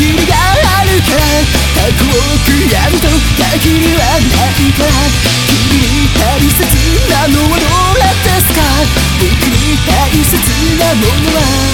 君りがあるから過去を悔やむと限りはないから君に大切なのはどれですか僕に大切なものは